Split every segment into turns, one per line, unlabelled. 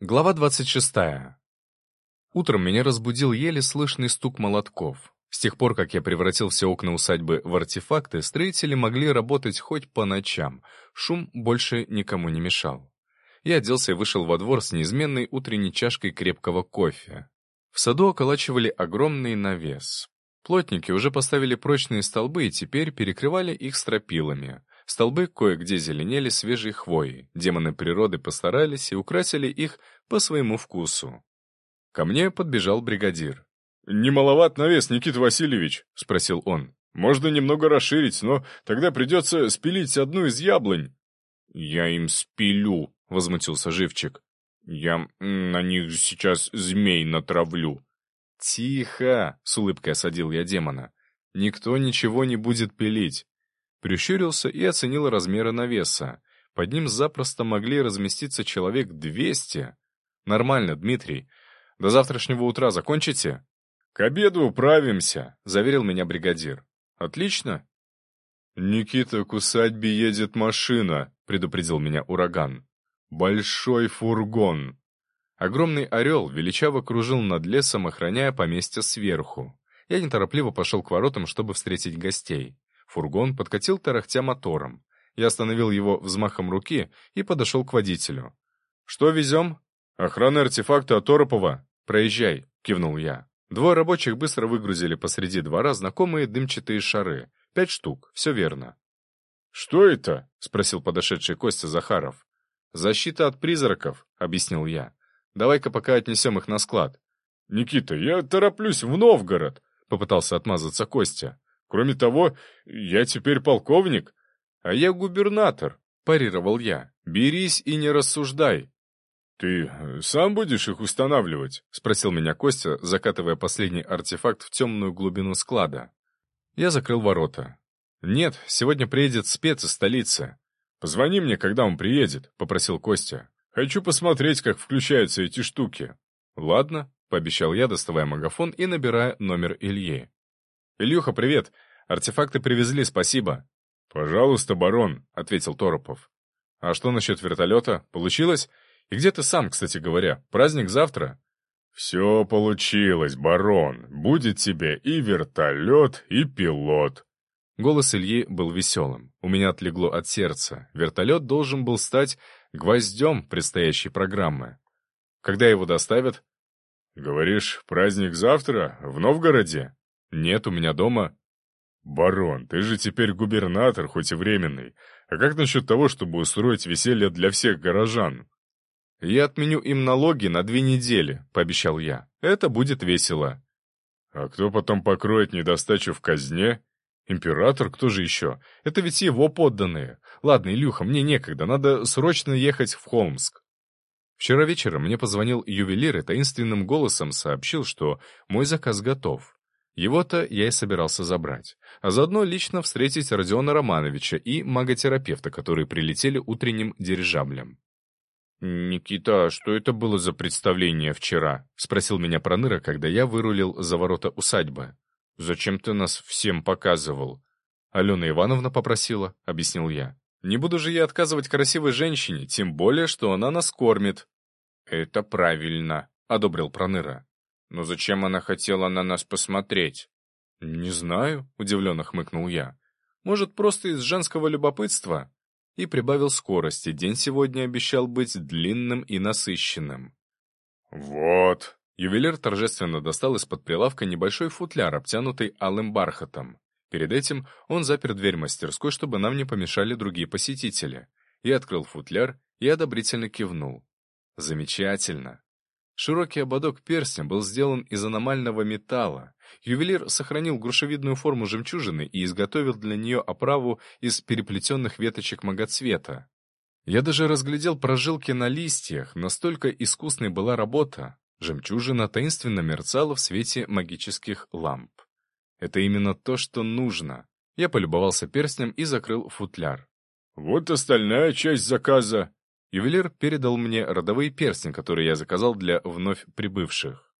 Глава 26. Утром меня разбудил еле слышный стук молотков. С тех пор, как я превратил все окна усадьбы в артефакты, строители могли работать хоть по ночам. Шум больше никому не мешал. Я оделся и вышел во двор с неизменной утренней чашкой крепкого кофе. В саду околачивали огромный навес. Плотники уже поставили прочные столбы и теперь перекрывали их стропилами. Столбы кое-где зеленели свежей хвоей. Демоны природы постарались и украсили их по своему вкусу. Ко мне подбежал бригадир.
«Не маловат навес, Никита Васильевич?» — спросил он. «Можно немного расширить, но тогда придется спилить одну из яблонь».
«Я им спилю», — возмутился Живчик. «Я на них сейчас змей натравлю».
«Тихо!» — с улыбкой осадил я демона. «Никто ничего не будет пилить. Прищурился и оценил размеры навеса. Под ним запросто могли разместиться человек двести. Нормально, Дмитрий. До завтрашнего утра закончите?
К обеду управимся,
заверил меня бригадир. Отлично.
Никита, к усадьбе едет машина, предупредил меня ураган. Большой фургон.
Огромный орел величаво кружил над лесом, охраняя поместье сверху. Я неторопливо пошел к воротам, чтобы встретить гостей. Фургон подкатил тарахтя мотором. Я остановил его взмахом руки и подошел к водителю. «Что везем?»
«Охрана артефакта Торопова».
«Проезжай», — кивнул я. Двое рабочих быстро выгрузили посреди двора знакомые дымчатые шары. Пять штук, все верно.
«Что это?»
— спросил подошедший Костя Захаров. «Защита от призраков», — объяснил я. «Давай-ка пока отнесем их на склад».
«Никита, я тороплюсь в Новгород», —
попытался отмазаться Костя.
Кроме того, я теперь полковник,
а я губернатор, парировал я. Берись и не рассуждай.
«Ты сам будешь их устанавливать?»
— спросил меня Костя, закатывая последний артефакт в темную глубину склада. Я закрыл ворота. «Нет, сегодня приедет спец из столицы».
«Позвони мне, когда он приедет», — попросил Костя. «Хочу посмотреть, как включаются эти штуки».
«Ладно», — пообещал я, доставая магафон и набирая номер Ильи. «Ильюха, привет! Артефакты привезли, спасибо!»
«Пожалуйста, барон», —
ответил Торопов. «А что насчет вертолета? Получилось? И где ты сам, кстати говоря? Праздник завтра?»
«Все получилось, барон. Будет тебе и вертолет, и пилот».
Голос Ильи был веселым. У меня отлегло от сердца. Вертолет должен был стать гвоздем предстоящей программы. Когда его доставят?
«Говоришь, праздник завтра? В Новгороде?»
«Нет, у меня дома».
«Барон, ты же теперь губернатор, хоть и временный. А как насчет того, чтобы устроить веселье для всех горожан?»
«Я отменю им налоги на две недели», — пообещал я. «Это будет весело».
«А кто потом покроет недостачу в казне?»
«Император, кто же еще? Это ведь его подданные. Ладно, Илюха, мне некогда, надо срочно ехать в Холмск». Вчера вечером мне позвонил ювелир и таинственным голосом сообщил, что мой заказ готов. Его-то я и собирался забрать, а заодно лично встретить Родиона Романовича и маготерапевта, которые прилетели утренним дирижаблем. «Никита, а что это было за представление вчера?» — спросил меня Проныра, когда я вырулил за ворота усадьбы. «Зачем ты нас всем показывал?» «Алена Ивановна попросила», — объяснил я. «Не буду же я отказывать красивой женщине, тем более, что она нас кормит».
«Это правильно», — одобрил Проныра. Но зачем она хотела на нас посмотреть?
Не знаю, удивленно хмыкнул я. Может, просто из женского любопытства? И прибавил скорости. День сегодня обещал быть длинным и насыщенным.
Вот.
Ювелир торжественно достал из-под прилавка небольшой футляр, обтянутый алым бархатом. Перед этим он запер дверь мастерской, чтобы нам не помешали другие посетители. Я открыл футляр и одобрительно кивнул. Замечательно. Широкий ободок перстня был сделан из аномального металла. Ювелир сохранил грушевидную форму жемчужины и изготовил для нее оправу из переплетенных веточек многоцвета. Я даже разглядел прожилки на листьях, настолько искусной была работа. Жемчужина таинственно мерцала в свете магических ламп. Это именно то, что нужно. Я полюбовался перстнем и закрыл футляр.
«Вот остальная часть заказа»,
Ювелир передал мне родовые перстни, которые я заказал для вновь прибывших.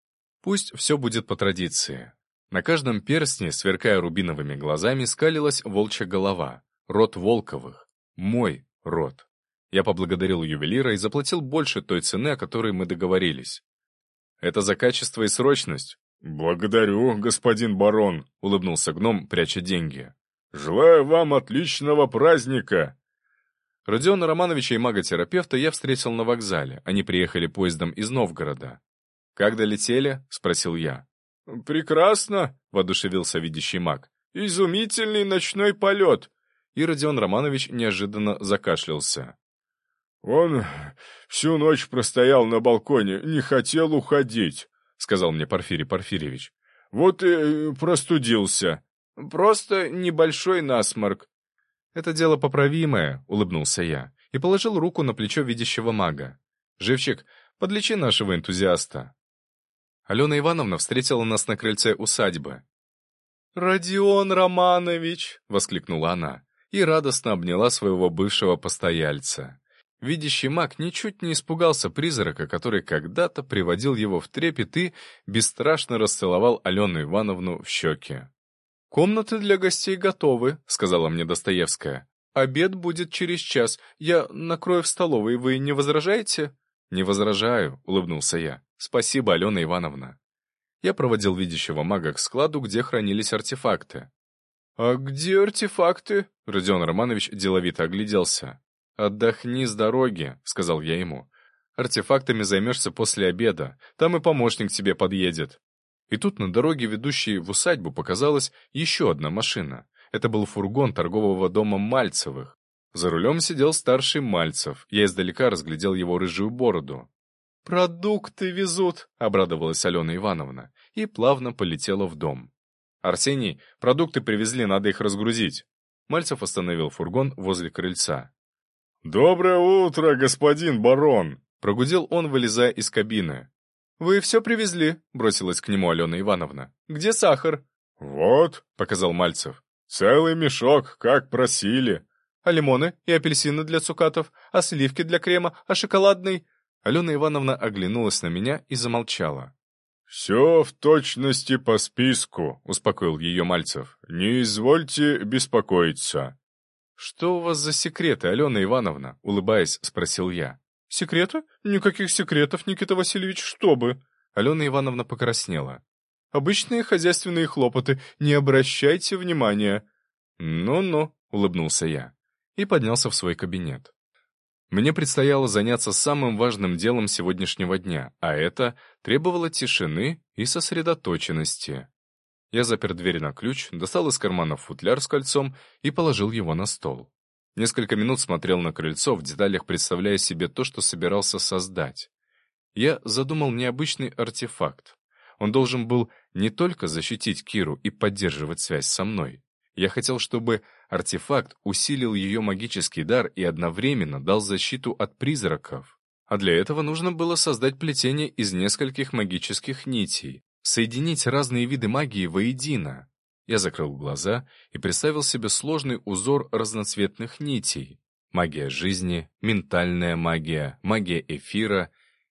Пусть все будет по традиции. На каждом перстне, сверкая рубиновыми глазами, скалилась волчья голова, род Волковых, мой род. Я поблагодарил ювелира и заплатил больше той цены, о которой мы договорились. «Это за качество и срочность?»
«Благодарю, господин барон», — улыбнулся гном, пряча деньги. «Желаю вам отличного праздника!»
Родиона Романовича и мага-терапевта я встретил на вокзале. Они приехали поездом из Новгорода. «Как долетели?» — спросил я.
«Прекрасно!» — воодушевился видящий маг. «Изумительный ночной полет!»
И Родион Романович неожиданно закашлялся.
«Он всю ночь простоял на балконе, не хотел уходить», — сказал мне Порфирий Порфирьевич. «Вот и простудился».
«Просто небольшой насморк».
«Это дело поправимое», — улыбнулся я и положил руку на плечо видящего мага. «Живчик, подлечи нашего энтузиаста». Алена Ивановна встретила нас на крыльце усадьбы.
«Родион Романович!»
— воскликнула она и радостно обняла своего бывшего постояльца. Видящий маг ничуть не испугался призрака, который когда-то приводил его в трепет и бесстрашно расцеловал Алену Ивановну в щеки.
«Комнаты для гостей готовы», — сказала мне Достоевская. «Обед будет через час. Я накрою в столовой. Вы не возражаете?»
«Не возражаю», — улыбнулся я. «Спасибо, Алена Ивановна». Я проводил видящего мага к складу, где хранились артефакты.
«А где артефакты?»
Родион Романович деловито огляделся. «Отдохни с дороги», — сказал я ему. «Артефактами займешься после обеда. Там и помощник тебе подъедет». И тут на дороге, ведущей в усадьбу, показалась еще одна машина. Это был фургон торгового дома Мальцевых. За рулем сидел старший Мальцев. Я издалека разглядел его рыжую бороду.
«Продукты везут», — обрадовалась Алена Ивановна и плавно полетела в дом.
«Арсений, продукты привезли, надо их разгрузить». Мальцев остановил фургон возле крыльца.
«Доброе утро, господин барон!»
— прогудел он, вылезая из кабины.
«Вы все привезли?» — бросилась к нему Алена Ивановна. «Где сахар?»
«Вот», —
показал Мальцев.
«Целый мешок, как просили».
«А лимоны и апельсины для цукатов? А сливки для крема? А шоколадный?»
Алена Ивановна оглянулась на меня и замолчала.
«Все в точности по списку», — успокоил ее Мальцев. «Не извольте беспокоиться».
«Что у вас за секреты, Алена Ивановна?» — улыбаясь, спросил я.
«Секреты? Никаких секретов, Никита Васильевич, что бы!»
Алена Ивановна покраснела.
«Обычные хозяйственные хлопоты, не обращайте внимания».
«Ну-ну», — улыбнулся я и поднялся в свой кабинет. Мне предстояло заняться самым важным делом сегодняшнего дня, а это требовало тишины и сосредоточенности. Я запер дверь на ключ, достал из кармана футляр с кольцом и положил его на стол. Несколько минут смотрел на крыльцо, в деталях представляя себе то, что собирался создать. Я задумал необычный артефакт. Он должен был не только защитить Киру и поддерживать связь со мной. Я хотел, чтобы артефакт усилил ее магический дар и одновременно дал защиту от призраков. А для этого нужно было создать плетение из нескольких магических нитей, соединить разные виды магии воедино. Я закрыл глаза и представил себе сложный узор разноцветных нитей. Магия жизни, ментальная магия, магия эфира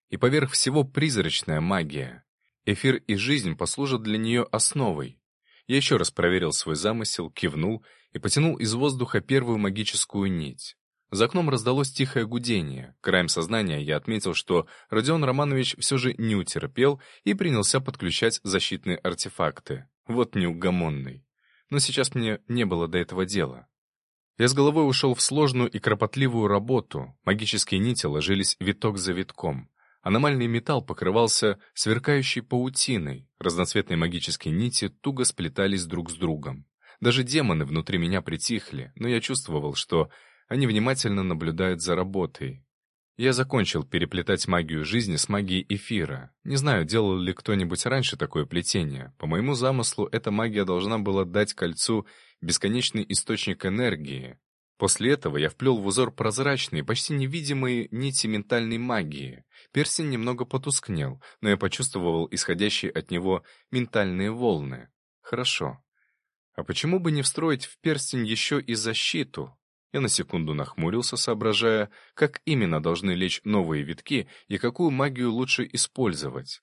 и поверх всего призрачная магия. Эфир и жизнь послужат для нее основой. Я еще раз проверил свой замысел, кивнул и потянул из воздуха первую магическую нить. За окном раздалось тихое гудение. Краем сознания я отметил, что Родион Романович все же не утерпел и принялся подключать защитные артефакты. Вот неугомонный. Но сейчас мне не было до этого дела. Я с головой ушел в сложную и кропотливую работу. Магические нити ложились виток за витком. Аномальный металл покрывался сверкающей паутиной. Разноцветные магические нити туго сплетались друг с другом. Даже демоны внутри меня притихли, но я чувствовал, что они внимательно наблюдают за работой. Я закончил переплетать магию жизни с магией эфира. Не знаю, делал ли кто-нибудь раньше такое плетение. По моему замыслу, эта магия должна была дать кольцу бесконечный источник энергии. После этого я вплел в узор прозрачные, почти невидимые нити ментальной магии. Перстень немного потускнел, но я почувствовал исходящие от него ментальные волны. Хорошо. А почему бы не встроить в перстень еще и защиту? Я на секунду нахмурился, соображая, как именно должны лечь новые витки и какую магию лучше использовать.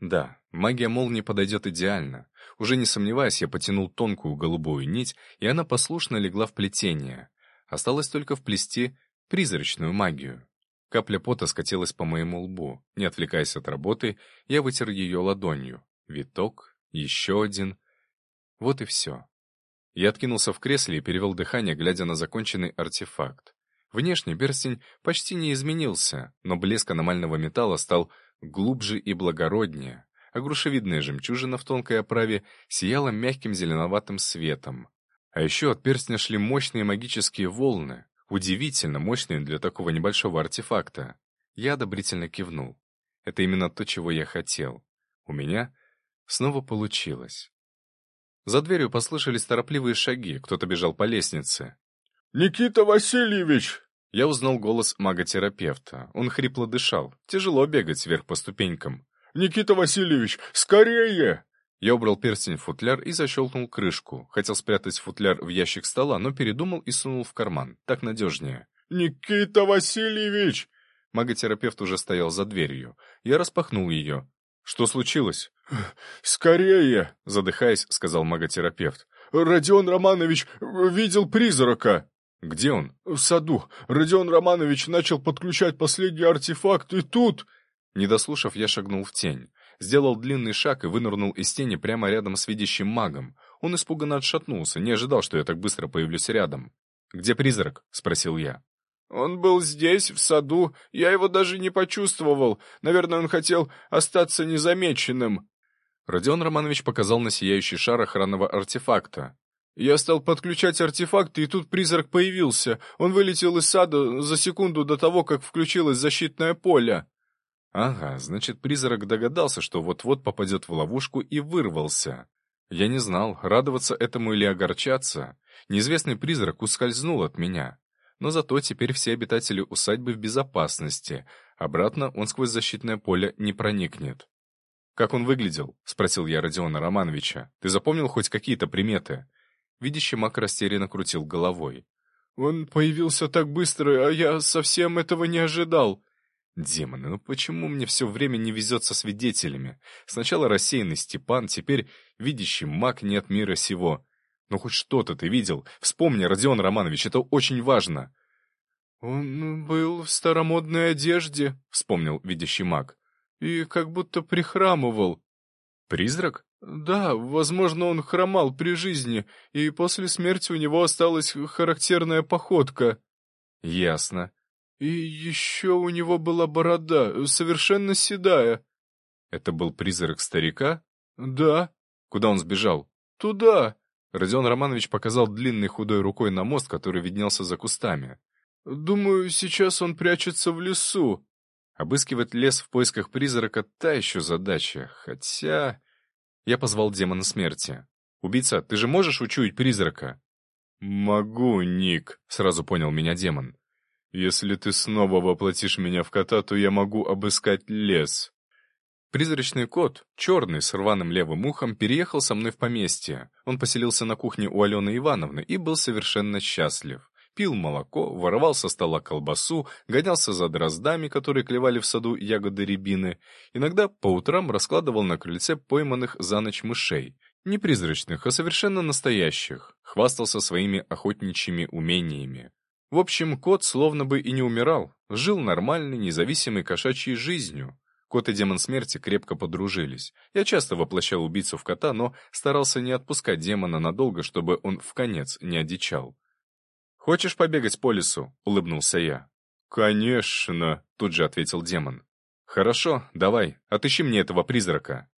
Да, магия молнии подойдет идеально. Уже не сомневаясь, я потянул тонкую голубую нить, и она послушно легла в плетение. Осталось только вплести призрачную магию. Капля пота скатилась по моему лбу. Не отвлекаясь от работы, я вытер ее ладонью. Виток, еще один. Вот и все. Я откинулся в кресле и перевел дыхание, глядя на законченный артефакт. Внешне перстень почти не изменился, но блеск аномального металла стал глубже и благороднее, а грушевидная жемчужина в тонкой оправе сияла мягким зеленоватым светом. А еще от перстня шли мощные магические волны, Удивительно мощные для такого небольшого артефакта. Я одобрительно кивнул. Это именно то, чего я хотел. У меня снова получилось. За дверью послышались торопливые шаги, кто-то бежал по лестнице.
«Никита Васильевич!»
Я узнал голос мага-терапевта. Он хрипло дышал. Тяжело бегать вверх по ступенькам.
«Никита Васильевич, скорее!»
Я убрал перстень в футляр и защелкнул крышку. Хотел спрятать футляр в ящик стола, но передумал и сунул в карман. Так надежнее.
«Никита Васильевич!»
Маготерапевт уже стоял за дверью. Я распахнул ее. «Что случилось?»
«Скорее!»
— задыхаясь, сказал маготерапевт.
«Родион Романович видел призрака!»
«Где он?»
«В саду. Родион Романович начал подключать последний артефакт, и тут...»
Не дослушав, я шагнул в тень. Сделал длинный шаг и вынырнул из тени прямо рядом с видящим магом. Он испуганно отшатнулся, не ожидал, что я так быстро появлюсь рядом. «Где призрак?» — спросил я.
«Он был здесь, в саду. Я его даже не почувствовал. Наверное, он хотел остаться незамеченным».
Родион Романович показал на сияющий шар охранного артефакта.
«Я стал подключать артефакты, и тут призрак появился. Он вылетел из сада за секунду до того, как включилось защитное поле».
Ага, значит, призрак догадался, что вот-вот попадет в ловушку и вырвался. Я не знал, радоваться этому или огорчаться. Неизвестный призрак ускользнул от меня. Но зато теперь все обитатели усадьбы в безопасности. Обратно он сквозь защитное поле не проникнет. «Как он выглядел?» — спросил я Родиона Романовича. «Ты запомнил хоть какие-то приметы?» Видящий маг растерянно крутил головой.
«Он появился так быстро, а я совсем этого не ожидал.
Демоны, ну почему мне все время не везет со свидетелями? Сначала рассеянный Степан, теперь видящий маг нет мира сего. Ну хоть что-то ты видел. Вспомни, Родион Романович, это очень важно.
«Он был в старомодной одежде», — вспомнил видящий маг, — «и как будто прихрамывал».
«Призрак?»
«Да, возможно, он хромал при жизни, и после смерти у него осталась характерная походка».
«Ясно.
И еще у него была борода, совершенно седая.
Это был призрак старика?
Да.
Куда он сбежал?
Туда.
Родион Романович показал длинной худой рукой на мост, который виднелся за кустами.
Думаю, сейчас он прячется в лесу.
Обыскивать лес в поисках призрака — та еще задача, хотя... Я позвал демона смерти. «Убийца, ты же можешь учуять призрака?»
«Могу, Ник», — сразу понял меня демон. Если ты снова воплотишь меня в кота, то я могу обыскать лес».
Призрачный кот, черный, с рваным левым ухом, переехал со мной в поместье. Он поселился на кухне у Алены Ивановны и был совершенно счастлив. Пил молоко, воровал со стола колбасу, гонялся за дроздами, которые клевали в саду ягоды рябины. Иногда по утрам раскладывал на крыльце пойманных за ночь мышей. Не призрачных, а совершенно настоящих. Хвастался своими охотничьими умениями. В общем, кот словно бы и не умирал, жил нормальной, независимой кошачьей жизнью. Кот и демон смерти крепко подружились. Я часто воплощал убийцу в кота, но старался не отпускать демона надолго, чтобы он в конец не одичал. «Хочешь побегать по лесу?» — улыбнулся я.
«Конечно», —
тут же ответил демон. «Хорошо, давай, отыщи мне этого призрака».